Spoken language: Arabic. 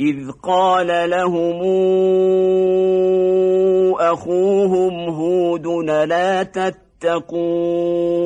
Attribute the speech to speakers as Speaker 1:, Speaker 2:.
Speaker 1: إذ قال لهم أخوهم هود لا تتقون.